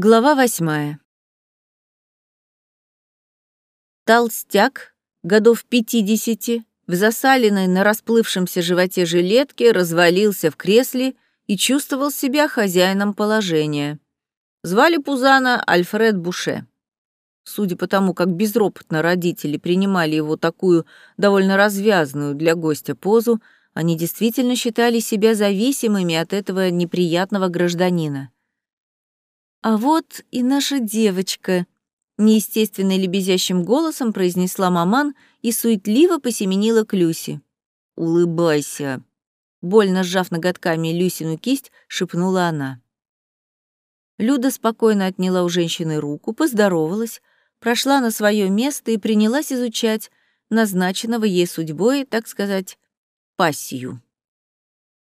Глава восьмая. Толстяк, годов пятидесяти, в засаленной на расплывшемся животе жилетке развалился в кресле и чувствовал себя хозяином положения. Звали Пузана Альфред Буше. Судя по тому, как безропотно родители принимали его такую довольно развязную для гостя позу, они действительно считали себя зависимыми от этого неприятного гражданина. «А вот и наша девочка», — неестественно лебезящим голосом произнесла маман и суетливо посеменила к Люси. «Улыбайся», — больно сжав ноготками Люсину кисть, шепнула она. Люда спокойно отняла у женщины руку, поздоровалась, прошла на свое место и принялась изучать назначенного ей судьбой, так сказать, пассию.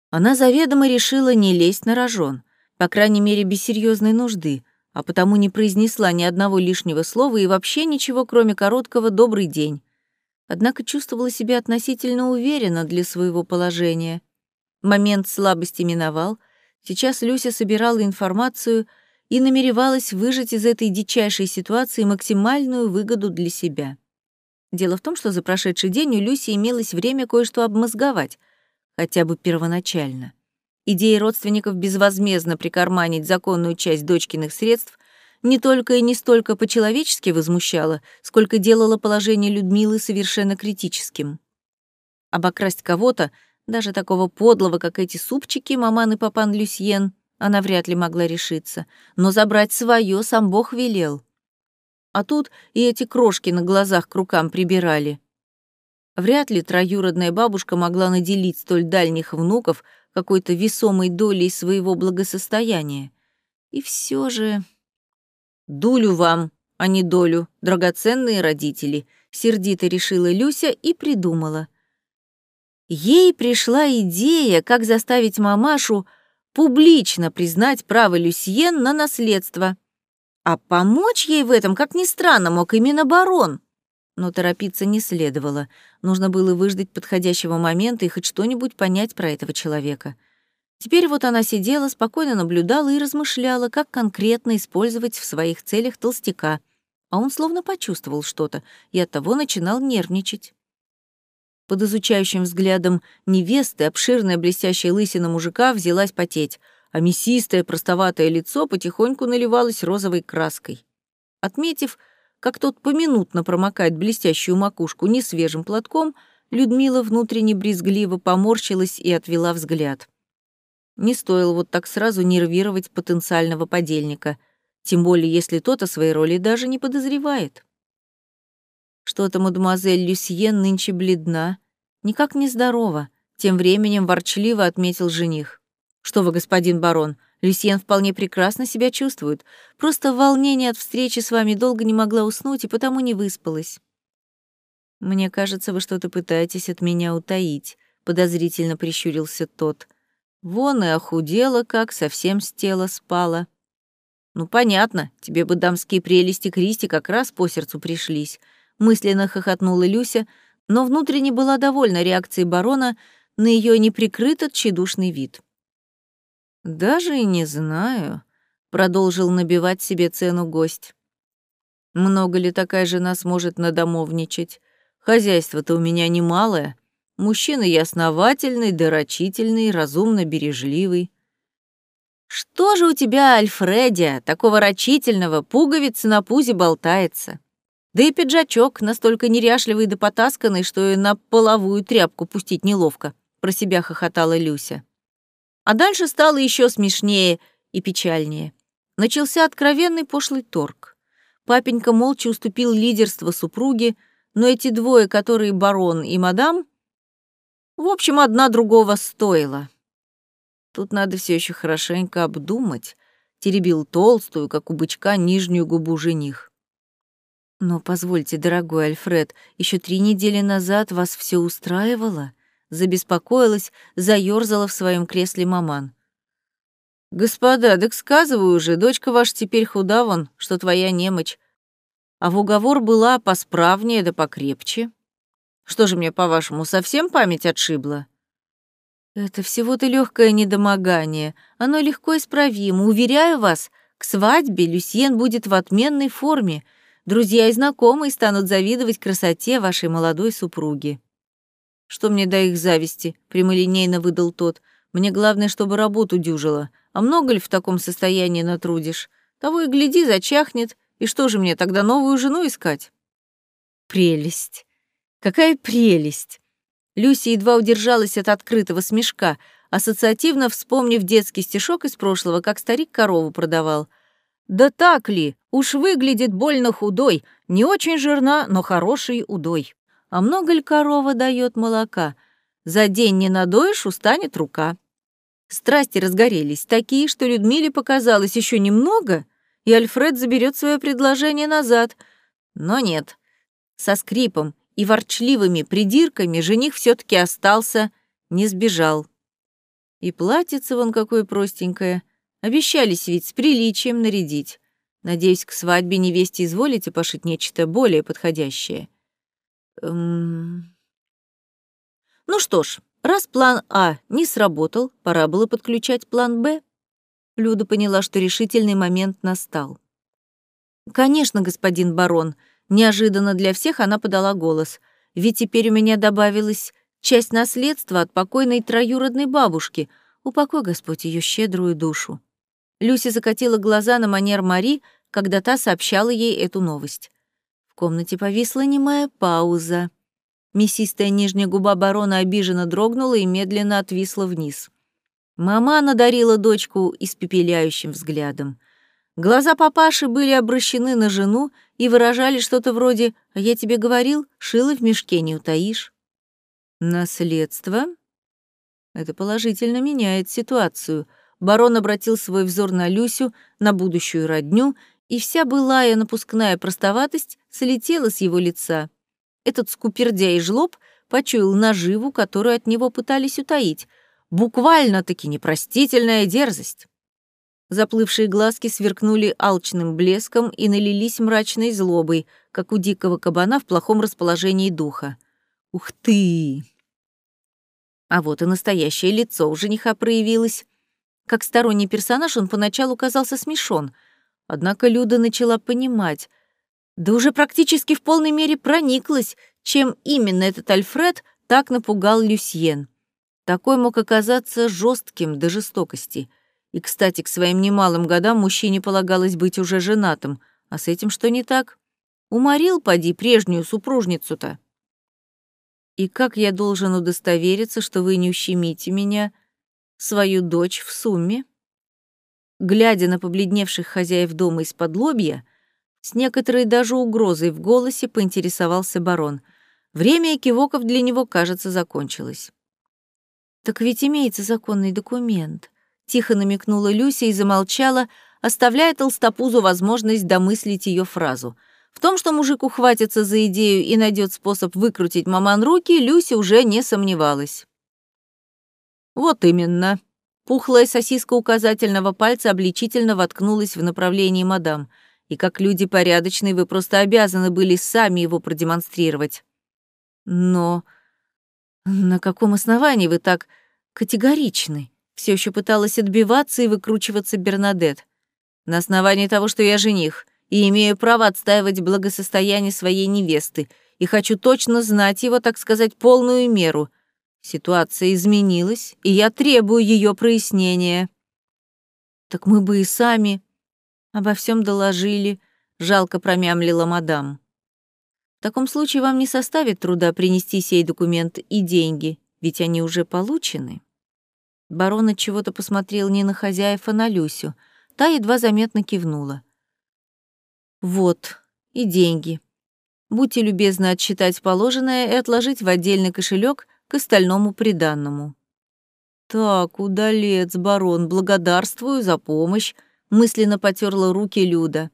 Она заведомо решила не лезть на рожон по крайней мере, без серьезной нужды, а потому не произнесла ни одного лишнего слова и вообще ничего, кроме короткого «добрый день». Однако чувствовала себя относительно уверенно для своего положения. Момент слабости миновал. Сейчас Люся собирала информацию и намеревалась выжать из этой дичайшей ситуации максимальную выгоду для себя. Дело в том, что за прошедший день у Люси имелось время кое-что обмозговать, хотя бы первоначально. Идея родственников безвозмездно прикарманить законную часть дочкиных средств не только и не столько по-человечески возмущала, сколько делала положение Людмилы совершенно критическим. Обокрасть кого-то, даже такого подлого, как эти супчики, маман и папан Люсьен, она вряд ли могла решиться, но забрать свое сам Бог велел. А тут и эти крошки на глазах к рукам прибирали. Вряд ли троюродная бабушка могла наделить столь дальних внуков какой-то весомой долей своего благосостояния. И все же... «Дулю вам, а не долю, драгоценные родители», — сердито решила Люся и придумала. Ей пришла идея, как заставить мамашу публично признать право Люсьен на наследство. А помочь ей в этом, как ни странно, мог именно барон. Но торопиться не следовало. Нужно было выждать подходящего момента и хоть что-нибудь понять про этого человека. Теперь вот она сидела, спокойно наблюдала и размышляла, как конкретно использовать в своих целях толстяка. А он словно почувствовал что-то и оттого начинал нервничать. Под изучающим взглядом невесты обширная блестящая лысина мужика взялась потеть, а мясистое простоватое лицо потихоньку наливалось розовой краской. Отметив, как тот поминутно промокает блестящую макушку несвежим платком, Людмила внутренне брезгливо поморщилась и отвела взгляд. Не стоило вот так сразу нервировать потенциального подельника, тем более если тот о своей роли даже не подозревает. Что-то мадемуазель Люсьен нынче бледна, никак не здорова, тем временем ворчливо отметил жених. «Что вы, господин барон, Люсьен вполне прекрасно себя чувствует. Просто в волнении от встречи с вами долго не могла уснуть и потому не выспалась. Мне кажется, вы что-то пытаетесь от меня утаить, подозрительно прищурился тот. Вон и охудела, как совсем с тела спала. Ну понятно, тебе бы дамские прелести Кристи как раз по сердцу пришлись, мысленно хохотнула Люся, но внутренне была довольна реакцией барона на ее неприкрыто тщедушный вид. «Даже и не знаю», — продолжил набивать себе цену гость. «Много ли такая жена сможет надомовничать? Хозяйство-то у меня немалое. Мужчина я основательный, дорочительный, разумно бережливый». «Что же у тебя, Альфредия, такого рачительного, пуговицы на пузе болтается?» Да и пиджачок настолько неряшливый да потасканный, что и на половую тряпку пустить неловко, про себя хохотала Люся. А дальше стало еще смешнее и печальнее. Начался откровенный пошлый торг. Папенька молча уступил лидерство супруге, но эти двое, которые барон и мадам, в общем, одна другого стоила. Тут надо все еще хорошенько обдумать, теребил толстую, как у бычка, нижнюю губу жених. Но позвольте, дорогой Альфред, еще три недели назад вас все устраивало? Забеспокоилась, заёрзала в своем кресле маман. «Господа, так сказываю уже, дочка ваша теперь худа вон, что твоя немочь. А в уговор была посправнее да покрепче. Что же мне, по-вашему, совсем память отшибла?» «Это всего-то легкое недомогание. Оно легко исправимо, уверяю вас», К свадьбе Люсьен будет в отменной форме. Друзья и знакомые станут завидовать красоте вашей молодой супруги. Что мне до их зависти, прямолинейно выдал тот. Мне главное, чтобы работу дюжила. А много ли в таком состоянии натрудишь? Того и гляди, зачахнет. И что же мне тогда новую жену искать? Прелесть. Какая прелесть. Люси едва удержалась от открытого смешка, ассоциативно вспомнив детский стишок из прошлого, как старик корову продавал. «Да так ли? Уж выглядит больно худой, не очень жирна, но хороший удой. А много ли корова дает молока? За день не надоешь, устанет рука». Страсти разгорелись, такие, что Людмиле показалось еще немного, и Альфред заберет свое предложение назад. Но нет. Со скрипом и ворчливыми придирками жених все таки остался, не сбежал. И платьице вон какое простенькое. Обещались ведь с приличием нарядить. Надеюсь, к свадьбе невесте изволите пошить нечто более подходящее. Эм... Ну что ж, Раз план А не сработал, пора было подключать план Б. Люда поняла, что решительный момент настал. «Конечно, господин барон», неожиданно для всех она подала голос. «Ведь теперь у меня добавилась часть наследства от покойной троюродной бабушки. Упокой, Господь, ее щедрую душу». Люся закатила глаза на манер Мари, когда та сообщала ей эту новость. Комнате повисла немая пауза. Мясистая нижняя губа барона обиженно дрогнула и медленно отвисла вниз. Мама надарила дочку испепеляющим взглядом. Глаза папаши были обращены на жену и выражали что-то вроде «А я тебе говорил, шило в мешке не утаишь». «Наследство?» Это положительно меняет ситуацию. Барон обратил свой взор на Люсю, на будущую родню, и вся былая напускная простоватость слетела с его лица этот скупердя и жлоб почуял наживу, которую от него пытались утаить. Буквально-таки непростительная дерзость. Заплывшие глазки сверкнули алчным блеском и налились мрачной злобой, как у дикого кабана в плохом расположении духа. «Ух ты!» А вот и настоящее лицо у жениха проявилось. Как сторонний персонаж он поначалу казался смешон, однако Люда начала понимать, да уже практически в полной мере прониклась, чем именно этот Альфред так напугал Люсьен. Такой мог оказаться жестким до жестокости. И, кстати, к своим немалым годам мужчине полагалось быть уже женатым. А с этим что не так? Уморил, поди, прежнюю супружницу-то. И как я должен удостовериться, что вы не ущемите меня, свою дочь в сумме? Глядя на побледневших хозяев дома из-под лобья, с некоторой даже угрозой в голосе поинтересовался барон. Время экивоков для него, кажется, закончилось. «Так ведь имеется законный документ», — тихо намекнула Люся и замолчала, оставляя толстопузу возможность домыслить ее фразу. В том, что мужик ухватится за идею и найдет способ выкрутить маман руки, Люся уже не сомневалась. «Вот именно», Пухлая сосиска указательного пальца обличительно воткнулась в направлении мадам — и как люди порядочные вы просто обязаны были сами его продемонстрировать. Но на каком основании вы так категоричны? Все еще пыталась отбиваться и выкручиваться Бернадет. На основании того, что я жених и имею право отстаивать благосостояние своей невесты, и хочу точно знать его, так сказать, полную меру. Ситуация изменилась, и я требую ее прояснения. Так мы бы и сами Обо всем доложили, жалко промямлила мадам. В таком случае вам не составит труда принести сей документ и деньги, ведь они уже получены. Барон от чего-то посмотрел не на хозяев, а на Люсю. Та едва заметно кивнула. Вот, и деньги. Будьте любезны отсчитать положенное и отложить в отдельный кошелек к остальному приданному. Так, удалец, барон, благодарствую за помощь, мысленно потерла руки Люда.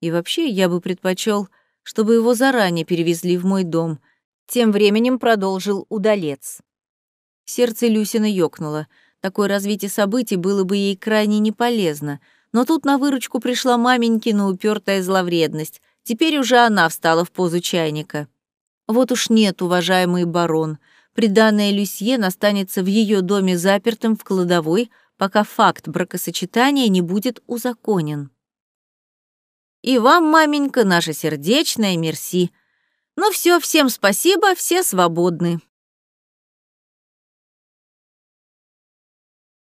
И вообще, я бы предпочел, чтобы его заранее перевезли в мой дом. Тем временем продолжил удалец. Сердце Люсина ёкнуло. Такое развитие событий было бы ей крайне не полезно. Но тут на выручку пришла маменькина упертая зловредность. Теперь уже она встала в позу чайника. Вот уж нет, уважаемый барон. Приданное Люсьен останется в ее доме запертым в кладовой, пока факт бракосочетания не будет узаконен. И вам, маменька, наша сердечная мерси. Ну все, всем спасибо, все свободны.